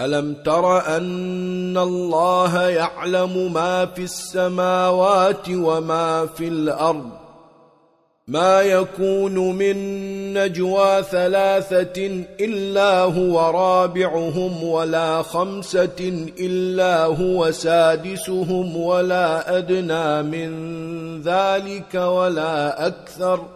ألم تر أن الله يعلم ما في السماوات وما في الأرض ما يكون من نجوى ثلاثة إلا هو رابعهم ولا خمسة إلا هو سادسهم ولا أدنى من ذلك ولا أكثر ۖ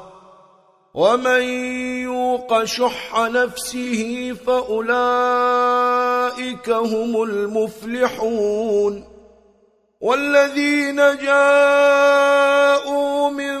ومن يوق شح نفسه فأولئك هم المفلحون والذين جاءوا من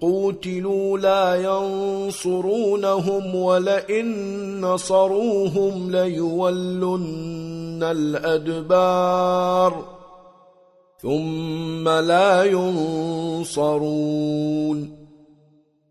قوتلوا لا ينصرونهم ولئن نصروهم ليولن الأدبار ثم لا ينصرون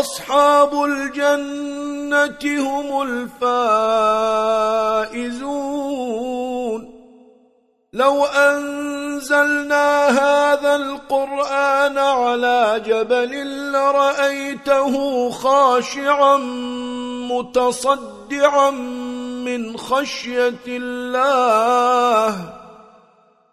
أصحاب الجنة هم الفائزون. لو أنزلنا هذا القرآن على جبل لرأيته خاشعا متصدعا من خشية الله.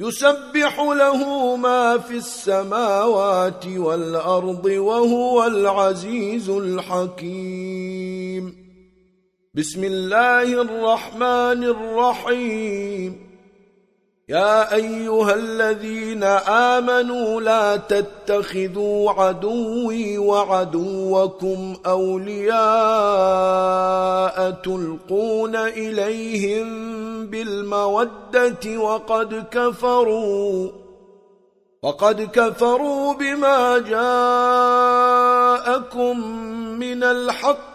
يسبح له ما في السماوات والأرض وهو العزيز الحكيم. بسم الله الرحمن الرحيم. يا أيها الذين آمنوا لا تتخذوا عدوي وعدوكم أولياء تلقون إليهم بالمودة وقد كفروا وقد كفروا بما جاءكم من الحق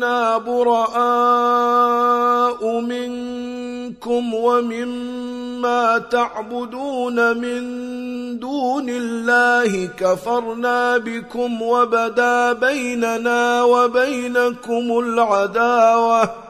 إِنَّا براء منكم ومما تعبدون من دون الله كفرنا بكم وبدا بيننا وبينكم العداوه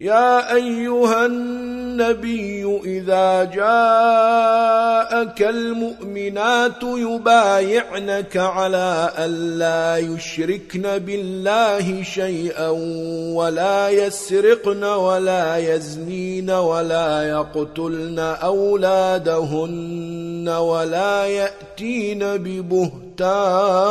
يا أيها النبي إذا جاءك المؤمنات يبايعنك على أن لا يشركن بالله شيئا ولا يسرقن ولا يزنين ولا يقتلن أولادهن ولا يأتين ببهتان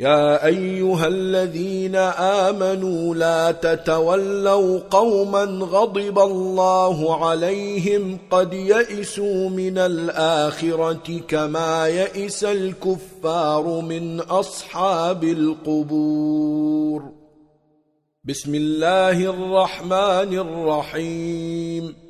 يا أيها الذين آمنوا لا تتولوا قوما غضب الله عليهم قد يئسوا من الآخرة كما يئس الكفار من أصحاب القبور. بسم الله الرحمن الرحيم.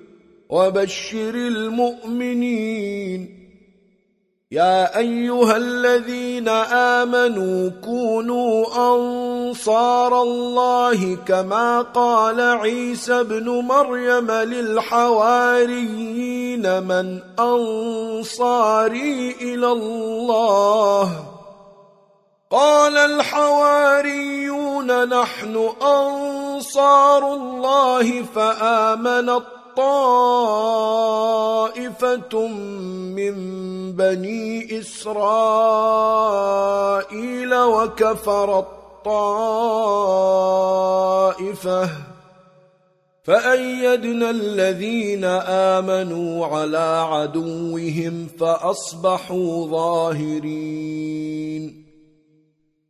وبشر المؤمنين. يا أيها الذين آمنوا كونوا أنصار الله كما قال عيسى ابن مريم للحواريين من أنصاري إلى الله. قال الحواريون نحن أنصار الله فآمنت طائفة من بني إسرائيل وكفر الطائفة. فأيدنا الذين آمنوا على عدوهم فأصبحوا ظاهرين.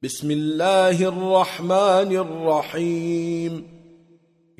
بسم الله الرحمن الرحيم.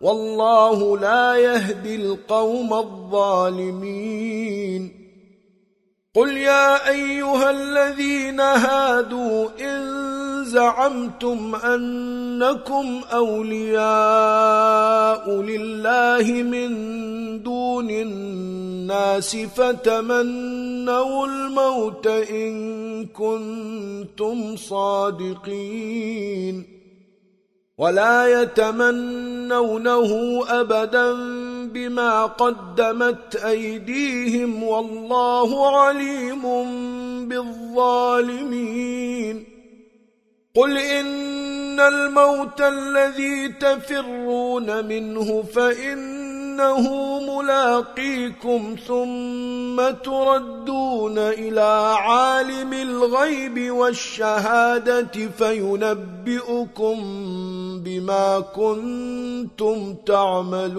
والله لا يهدي القوم الظالمين قل يا أيها الذين هادوا إن زعمتم أنكم أولياء لله من دون الناس فتمنوا الموت إن كنتم صادقين ولا يتمنونه أبدا بما قدمت أيديهم والله عليم بالظالمين. قل إن الموت الذي تفرون منه فإن إنه ملاقيكم ثم تردون إلى عالم الغيب والشهادة فينبئكم بما كنتم تعملون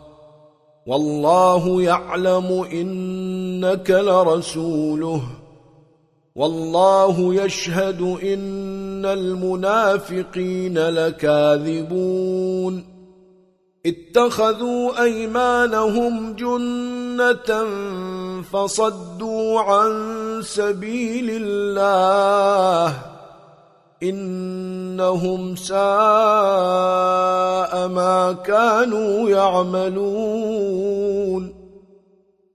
والله يعلم انك لرسوله والله يشهد ان المنافقين لكاذبون اتخذوا ايمانهم جنة فصدوا عن سبيل الله إنهم ساء ما كانوا يعملون.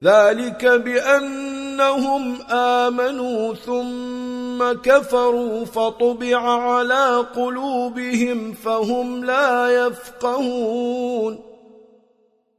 ذلك بأنهم آمنوا ثم كفروا فطبع على قلوبهم فهم لا يفقهون.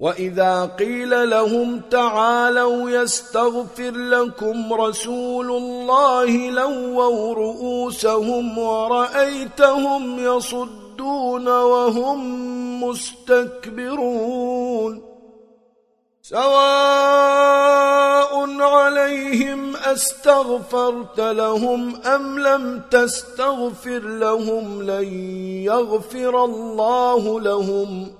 وَإِذَا قِيلَ لَهُمْ تَعَالَوْا يَسْتَغْفِرْ لَكُمْ رَسُولُ اللَّهِ لَوَّوْا رُؤُوسَهُمْ وَرَأَيْتَهُمْ يَصُدُّونَ وَهُمْ مُسْتَكْبِرُونَ سواء عليهم أستغفرت لهم أم لم تستغفر لهم لن يغفر الله لهم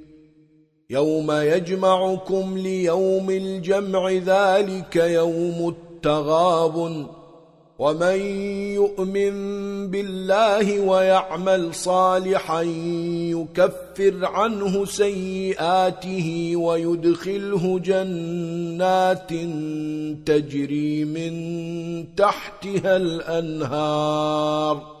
يوم يجمعكم ليوم الجمع ذلك يوم التَّغَابُنِ ومن يؤمن بالله ويعمل صالحا يكفر عنه سيئاته ويدخله جنات تجري من تحتها الأنهار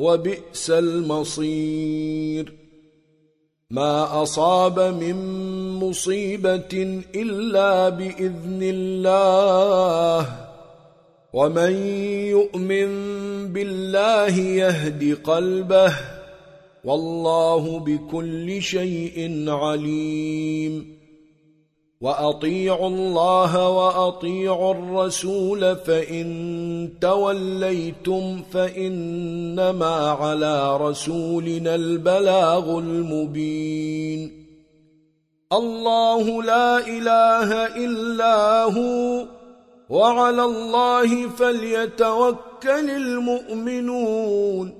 وبئس المصير. ما أصاب من مصيبة إلا بإذن الله. ومن يؤمن بالله يهدي قلبه. والله بكل شيء عليم. وَأَطِيعُوا اللَّهَ وَأَطِيعُوا الرَّسُولَ فَإِن تَوَلَّيْتُمْ فَإِنَّمَا عَلَى رَسُولِنَا الْبَلَاغُ الْمُبِينُ اللَّهُ لَا إِلَٰهَ إِلَّا هُوَ وَعَلَى اللَّهِ فَلْيَتَوَكَّلِ الْمُؤْمِنُونَ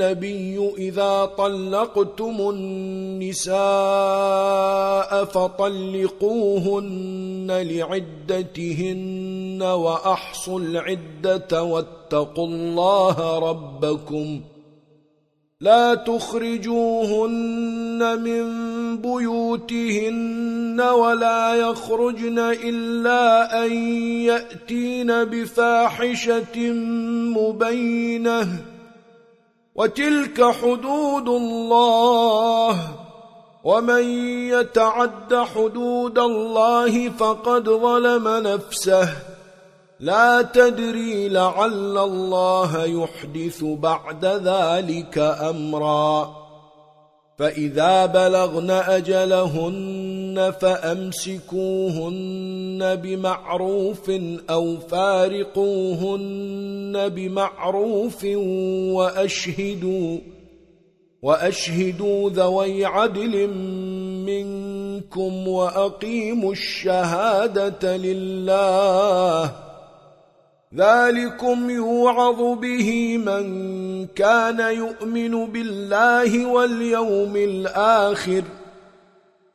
النبي إذا طلقتم النساء فطلقوهن لعدتهن وأحصوا العدة واتقوا الله ربكم لا تخرجوهن من بيوتهن ولا يخرجن إلا أن يأتين بفاحشة مبينة وتلك حدود الله ومن يتعد حدود الله فقد ظلم نفسه لا تدري لعل الله يحدث بعد ذلك أمرا فإذا بلغن أجلهن فَأَمْسِكُوهُنَّ فَأَمْسِكُوهُنَّ بِمَعْرُوفٍ أَوْ فَارِقُوهُنَّ بِمَعْرُوفٍ وَأَشْهِدُوا وَأَشْهِدُوا ذَوَيْ عَدْلٍ مِّنكُمْ وَأَقِيمُوا الشَّهَادَةَ لِلَّهِ ذلكم يوعظ به من كان يؤمن بالله واليوم الآخر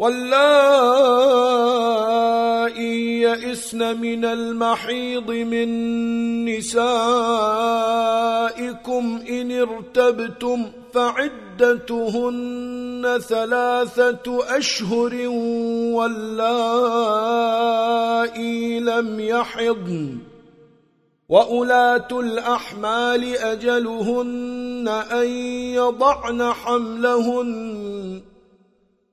واللائي يئسن من المحيض من نسائكم إن ارتبتم فعدتهن ثلاثة أشهر واللائي لم يحضن وَأُولَاتُ الْأَحْمَالِ أَجَلُهُنَّ أَنْ يَضَعْنَ حَمْلَهُنَّ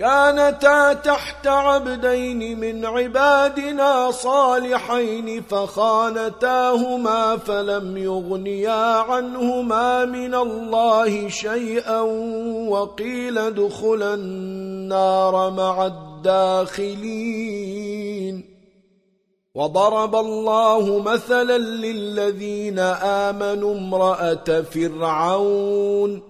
كانتا تحت عبدين من عبادنا صالحين فخانتاهما فلم يغنيا عنهما من الله شيئا وقيل دخل النار مع الداخلين وضرب الله مثلا للذين آمنوا امرأة فرعون